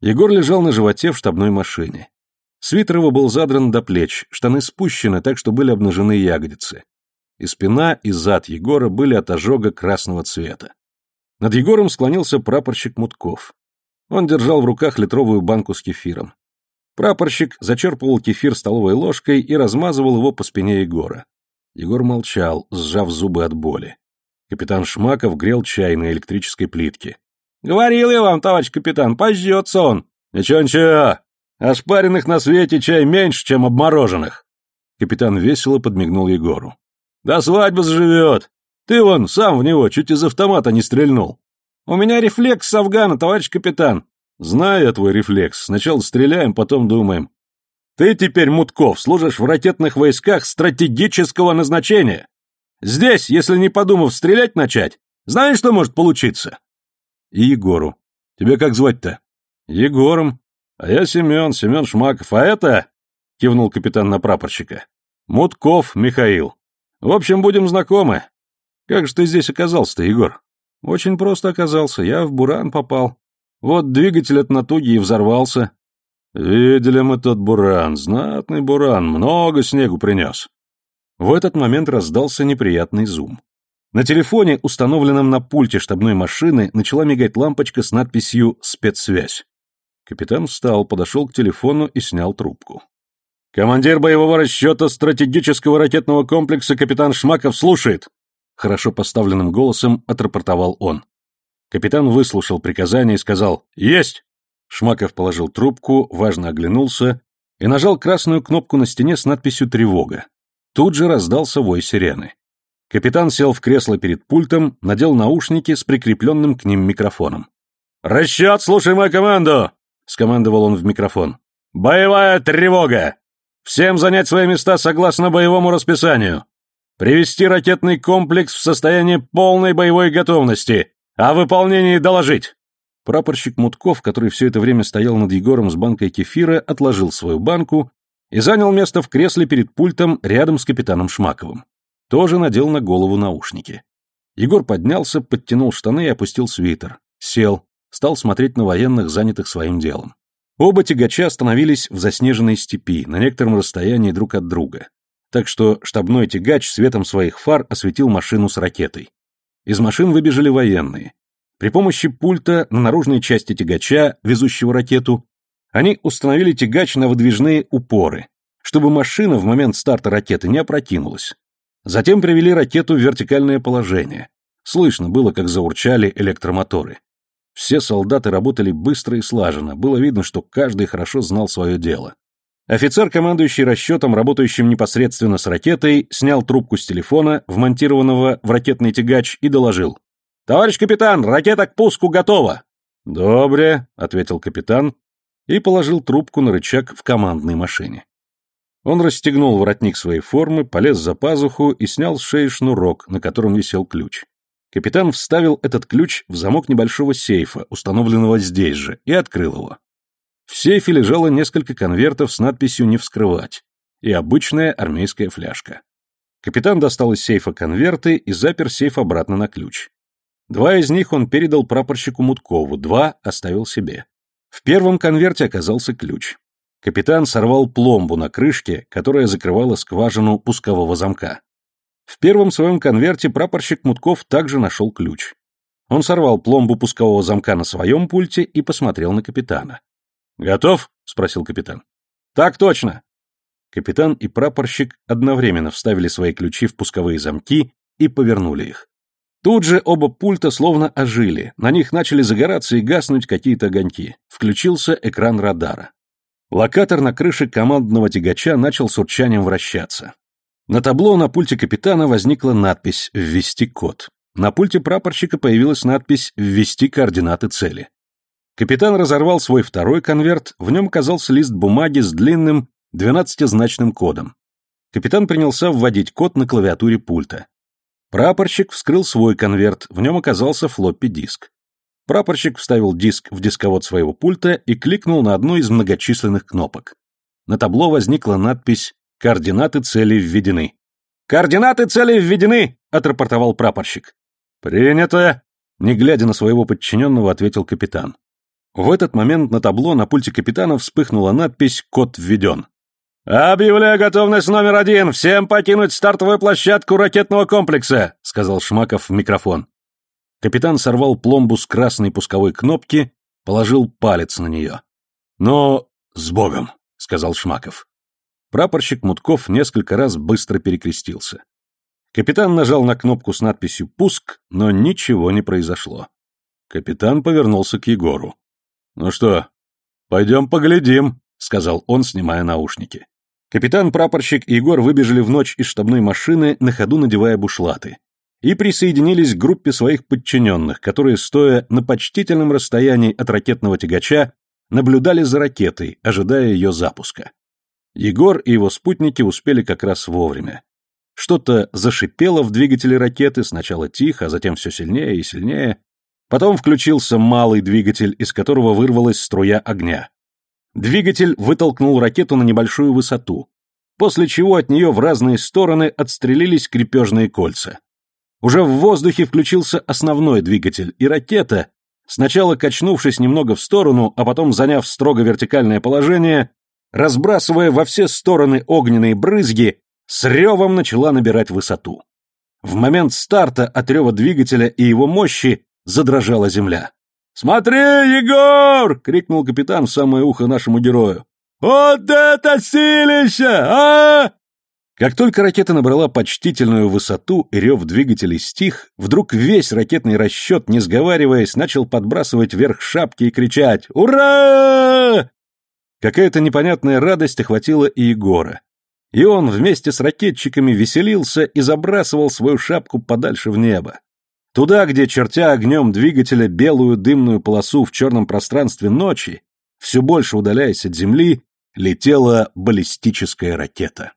Егор лежал на животе в штабной машине. Свитер его был задран до плеч, штаны спущены так, что были обнажены ягодицы. И спина, и зад Егора были от ожога красного цвета. Над Егором склонился прапорщик Мутков. Он держал в руках литровую банку с кефиром. Прапорщик зачерпывал кефир столовой ложкой и размазывал его по спине Егора. Егор молчал, сжав зубы от боли. Капитан Шмаков грел чай на электрической плитке. «Говорил я вам, товарищ капитан, пождется он!» «Ничего-ничего! Ошпаренных на свете чай меньше, чем обмороженных!» Капитан весело подмигнул Егору. «До свадьбы заживет! Ты вон сам в него чуть из автомата не стрельнул!» «У меня рефлекс с Афгана, товарищ капитан!» «Знаю я твой рефлекс. Сначала стреляем, потом думаем. Ты теперь, Мутков, служишь в ракетных войсках стратегического назначения. Здесь, если не подумав стрелять начать, знаешь, что может получиться? И Егору. Тебе как звать-то? Егором. А я Семен, Семен Шмаков. А это... Кивнул капитан на прапорщика. Мутков Михаил. В общем, будем знакомы. Как же ты здесь оказался-то, Егор? Очень просто оказался. Я в Буран попал. Вот двигатель от натуги и взорвался. Видели мы тот буран, знатный буран, много снегу принес. В этот момент раздался неприятный зум. На телефоне, установленном на пульте штабной машины, начала мигать лампочка с надписью «Спецсвязь». Капитан встал, подошел к телефону и снял трубку. «Командир боевого расчета стратегического ракетного комплекса капитан Шмаков слушает!» Хорошо поставленным голосом отрапортовал он. Капитан выслушал приказание и сказал «Есть!» Шмаков положил трубку, важно оглянулся и нажал красную кнопку на стене с надписью «Тревога». Тут же раздался вой сирены. Капитан сел в кресло перед пультом, надел наушники с прикрепленным к ним микрофоном. «Расчет, слушай мою команду!» — скомандовал он в микрофон. «Боевая тревога! Всем занять свои места согласно боевому расписанию. Привести ракетный комплекс в состояние полной боевой готовности. О выполнении доложить!» Прапорщик Мутков, который все это время стоял над Егором с банкой кефира, отложил свою банку и занял место в кресле перед пультом рядом с капитаном Шмаковым. Тоже надел на голову наушники. Егор поднялся, подтянул штаны и опустил свитер. Сел, стал смотреть на военных, занятых своим делом. Оба тягача остановились в заснеженной степи, на некотором расстоянии друг от друга. Так что штабной тягач светом своих фар осветил машину с ракетой. Из машин выбежали военные. При помощи пульта на наружной части тягача, везущего ракету, они установили тягач на выдвижные упоры, чтобы машина в момент старта ракеты не опрокинулась. Затем привели ракету в вертикальное положение. Слышно было, как заурчали электромоторы. Все солдаты работали быстро и слаженно, было видно, что каждый хорошо знал свое дело. Офицер, командующий расчетом, работающим непосредственно с ракетой, снял трубку с телефона, вмонтированного в ракетный тягач, и доложил. «Товарищ капитан, ракета к пуску готова!» «Добре», — ответил капитан и положил трубку на рычаг в командной машине. Он расстегнул воротник своей формы, полез за пазуху и снял с шеи шнурок, на котором висел ключ. Капитан вставил этот ключ в замок небольшого сейфа, установленного здесь же, и открыл его. В сейфе лежало несколько конвертов с надписью «Не вскрывать» и обычная армейская фляжка. Капитан достал из сейфа конверты и запер сейф обратно на ключ. Два из них он передал прапорщику Муткову, два оставил себе. В первом конверте оказался ключ. Капитан сорвал пломбу на крышке, которая закрывала скважину пускового замка. В первом своем конверте прапорщик Мутков также нашел ключ. Он сорвал пломбу пускового замка на своем пульте и посмотрел на капитана. «Готов?» — спросил капитан. «Так точно!» Капитан и прапорщик одновременно вставили свои ключи в пусковые замки и повернули их. Тут же оба пульта словно ожили, на них начали загораться и гаснуть какие-то огоньки. Включился экран радара. Локатор на крыше командного тягача начал с урчанием вращаться. На табло на пульте капитана возникла надпись «Ввести код». На пульте прапорщика появилась надпись «Ввести координаты цели». Капитан разорвал свой второй конверт, в нем оказался лист бумаги с длинным двенадцатизначным кодом. Капитан принялся вводить код на клавиатуре пульта. Прапорщик вскрыл свой конверт, в нем оказался флоппи-диск. Прапорщик вставил диск в дисковод своего пульта и кликнул на одну из многочисленных кнопок. На табло возникла надпись «Координаты цели введены». «Координаты цели введены!» — отрапортовал прапорщик. «Принято!» — не глядя на своего подчиненного, ответил капитан. В этот момент на табло на пульте капитана вспыхнула надпись «Код введен». «Объявляю готовность номер один! Всем покинуть стартовую площадку ракетного комплекса!» — сказал Шмаков в микрофон. Капитан сорвал пломбу с красной пусковой кнопки, положил палец на нее. «Но с Богом!» — сказал Шмаков. Прапорщик Мутков несколько раз быстро перекрестился. Капитан нажал на кнопку с надписью «Пуск», но ничего не произошло. Капитан повернулся к Егору. «Ну что, пойдем поглядим», — сказал он, снимая наушники. Капитан, прапорщик и Егор выбежали в ночь из штабной машины, на ходу надевая бушлаты, и присоединились к группе своих подчиненных, которые, стоя на почтительном расстоянии от ракетного тягача, наблюдали за ракетой, ожидая ее запуска. Егор и его спутники успели как раз вовремя. Что-то зашипело в двигателе ракеты, сначала тихо, а затем все сильнее и сильнее. Потом включился малый двигатель, из которого вырвалась струя огня. Двигатель вытолкнул ракету на небольшую высоту, после чего от нее в разные стороны отстрелились крепежные кольца. Уже в воздухе включился основной двигатель, и ракета, сначала качнувшись немного в сторону, а потом заняв строго вертикальное положение, разбрасывая во все стороны огненные брызги, с ревом начала набирать высоту. В момент старта от рева двигателя и его мощи задрожала земля. «Смотри, Егор!» — крикнул капитан в самое ухо нашему герою. «Вот это силище, а!» Как только ракета набрала почтительную высоту и рев двигателей стих, вдруг весь ракетный расчет, не сговариваясь, начал подбрасывать вверх шапки и кричать «Ура!». Какая-то непонятная радость охватила и Егора. И он вместе с ракетчиками веселился и забрасывал свою шапку подальше в небо. Туда, где, чертя огнем двигателя белую дымную полосу в черном пространстве ночи, все больше удаляясь от Земли, летела баллистическая ракета.